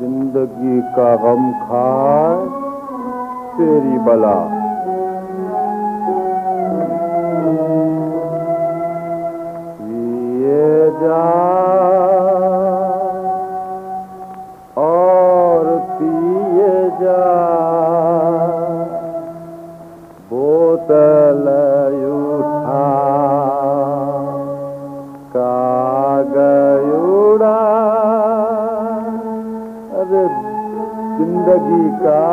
ज़िंदगी का गम खा तेरी बला बोतल उठा कागयुड़ा। अरे ज़िंदगी का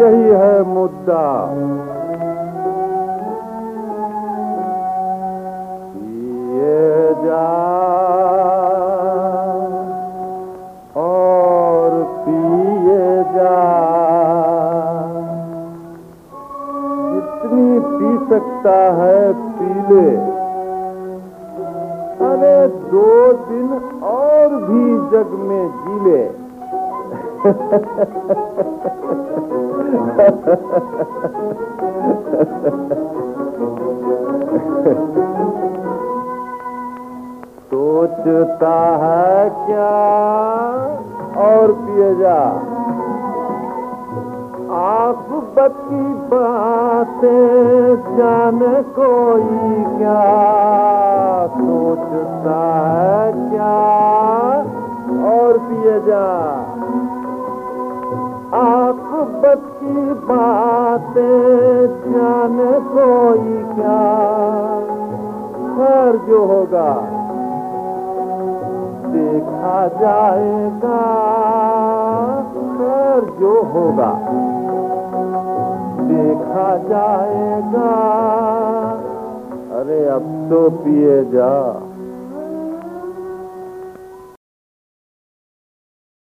यही है मुद्दा। ये जा। और पिए जा। सकता है पीले। अरे दो दिन और भी जग में जीले सोचता है क्या? और पिए जा आप बकी बातें जाने कोई क्या सोचता है क्या? और पिए जा। आप बच्ची बातें जाने कोई क्या? खैर जो होगा, देखा जाएगा। खैर जो होगा। देखा जाएगा। अरे अब तो पिए जा।